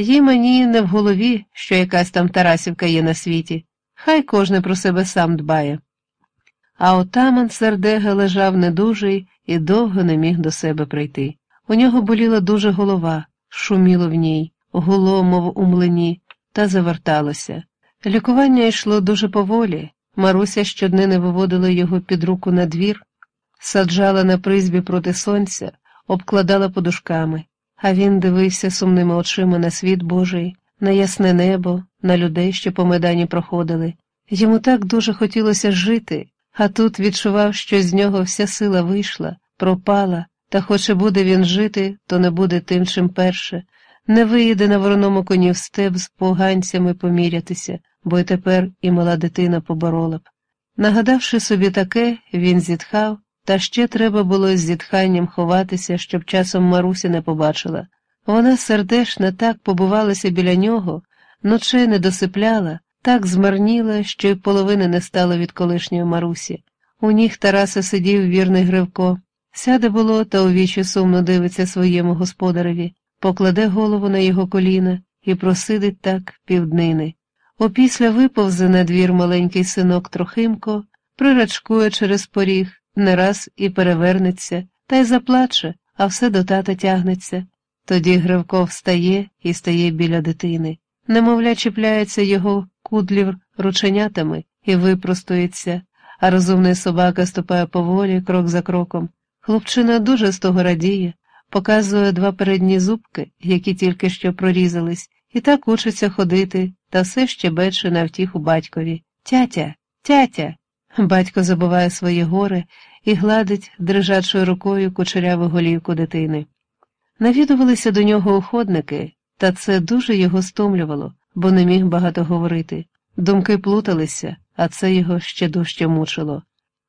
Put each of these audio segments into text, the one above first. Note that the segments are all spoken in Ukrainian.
Їй мені не в голові, що якась там Тарасівка є на світі, хай кожне про себе сам дбає. А отаман сердега лежав недужий і довго не міг до себе прийти. У нього боліла дуже голова, шуміло в ній, гуло, мов у млині, та заверталося. Лікування йшло дуже поволі. Маруся щоднини виводила його під руку на двір, саджала на призбі проти сонця, обкладала подушками, а він дивився сумними очима на світ Божий, на ясне небо, на людей, що по медані проходили. Йому так дуже хотілося жити, а тут відчував, що з нього вся сила вийшла, пропала, та хоч і буде він жити, то не буде тим, чим перше, не виїде на вороному коні в степ з поганцями помірятися, бо й тепер і мала дитина поборола б. Нагадавши собі таке, він зітхав, та ще треба було з зітханням ховатися, щоб часом Маруся не побачила. Вона сердешна так побувалася біля нього, ночей не досипляла, так змарніла, що й половини не стало від колишньої Марусі. У ніг Тараса сидів вірний Гривко. Сяде було та у вічі сумно дивиться своєму господареві, покладе голову на його коліна і просидить так півднини. Опісля виповзе на двір маленький синок Трохимко, прирачкує через поріг, не раз і перевернеться, та й заплаче, а все до тата тягнеться. Тоді Гривко встає і стає біля дитини. Немовля, чіпляється його кудлів рученятами і випростується, а розумний собака ступає поволі, крок за кроком. Хлопчина дуже з того радіє, показує два передні зубки, які тільки що прорізались, і так учиться ходити, та все ще бече на втіху батькові. Тятя, тятя. Батько забуває свої гори і гладить дрижачою рукою кучеряву голівку дитини. Навідувалися до нього уходники, та це дуже його стомлювало, бо не міг багато говорити. Думки плуталися, а це його ще дужче мучило.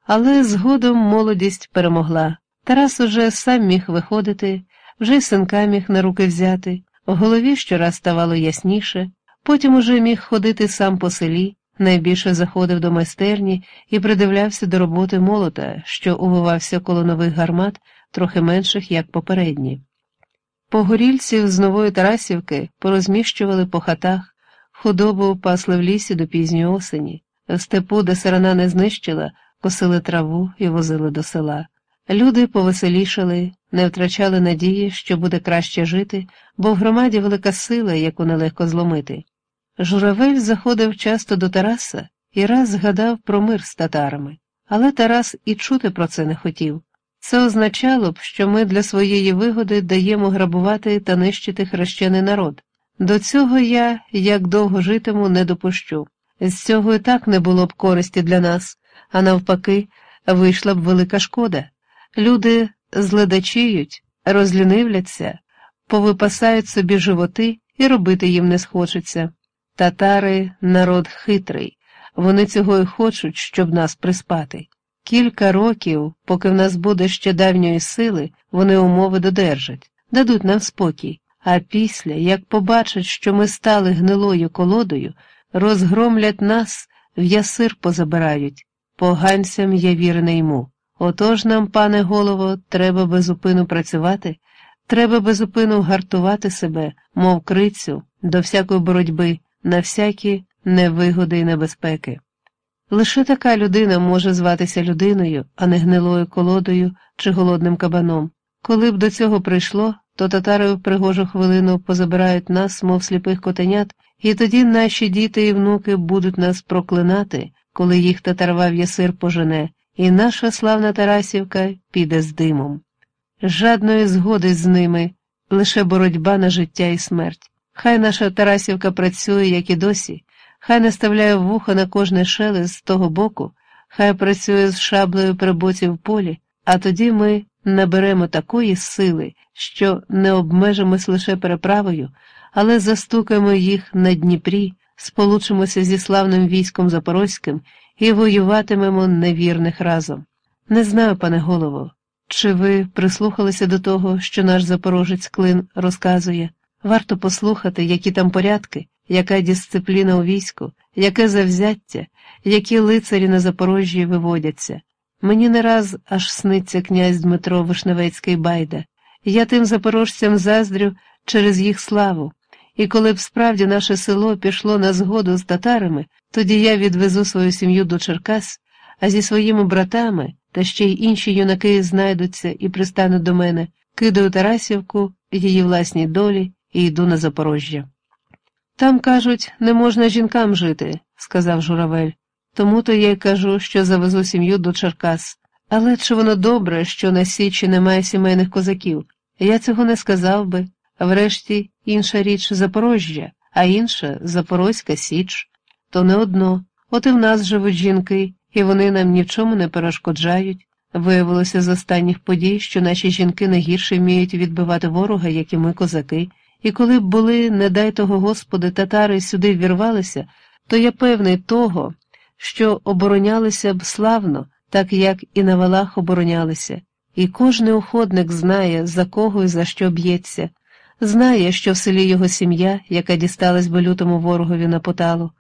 Але згодом молодість перемогла. Тарас уже сам міг виходити, вже й синка міг на руки взяти, в голові щораз ставало ясніше, потім уже міг ходити сам по селі, найбільше заходив до майстерні і придивлявся до роботи молота, що увивався коло нових гармат, трохи менших, як попередні. Погорільців з нової Тарасівки порозміщували по хатах, худобу пасли в лісі до пізньої осені, в степу, де сирена не знищила, косили траву і возили до села. Люди повеселішали, не втрачали надії, що буде краще жити, бо в громаді велика сила, яку нелегко зломити. Журавель заходив часто до Тараса і раз згадав про мир з татарами, але Тарас і чути про це не хотів. Це означало б, що ми для своєї вигоди даємо грабувати та нищити хрещений народ. До цього я, як довго житиму, не допущу. З цього і так не було б користі для нас, а навпаки, вийшла б велика шкода. Люди зледачіють, розлінивляться, повипасають собі животи і робити їм не схочеться. Татари народ хитрий, вони цього і хочуть, щоб нас приспати. Кілька років, поки в нас буде ще давньої сили, вони умови додержать, дадуть нам спокій, а після, як побачать, що ми стали гнилою колодою, розгромлять нас, в ясир позабирають. Поганцям я віри не йму. Отож нам, пане голово, треба безупину працювати, треба безупину гартувати себе, мов крицю, до всякої боротьби, на всякі невигоди і небезпеки. Лише така людина може зватися людиною, а не гнилою колодою чи голодним кабаном. Коли б до цього прийшло, то татари в пригожу хвилину позабирають нас, мов сліпих котенят, і тоді наші діти і внуки будуть нас проклинати, коли їх татарва в ясир пожене, і наша славна Тарасівка піде з димом. Жадної згоди з ними, лише боротьба на життя і смерть. Хай наша Тарасівка працює, як і досі. Хай наставляє вуха на кожне шелест з того боку, хай працює з шаблею при боці в полі, а тоді ми наберемо такої сили, що не обмежимось лише переправою, але застукаємо їх на Дніпрі, сполучимося зі славним військом Запорозьким і воюватимемо невірних разом. Не знаю, пане голово, чи ви прислухалися до того, що наш запорожець клин розказує. Варто послухати, які там порядки яка дисципліна у війську, яке завзяття, які лицарі на Запорожжі виводяться. Мені не раз аж сниться князь Дмитро Вишневецький байда. Я тим запорожцям заздрю через їх славу, і коли б справді наше село пішло на згоду з татарами, тоді я відвезу свою сім'ю до Черкас, а зі своїми братами та ще й інші юнаки знайдуться і пристануть до мене, кидаю Тарасівку, її власній долі і йду на Запорожжя. Там, кажуть, не можна жінкам жити, сказав журавель. Тому то я й кажу, що завезу сім'ю до Черкас. Але чи воно добре, що на Січі немає сімейних козаків? Я цього не сказав би. Врешті інша річ Запорожжя, а інша Запорозька Січ. То не одно. От і в нас живуть жінки, і вони нам ні в чому не перешкоджають. Виявилося з останніх подій, що наші жінки не гірше вміють відбивати ворога, як і ми козаки, і коли б були, не дай того Господи, татари сюди вірвалися, то я певний того, що оборонялися б славно, так як і на валах оборонялися, і кожний уходник знає, за кого і за що б'ється, знає, що в селі його сім'я, яка дісталась би лютому ворогові на поталу,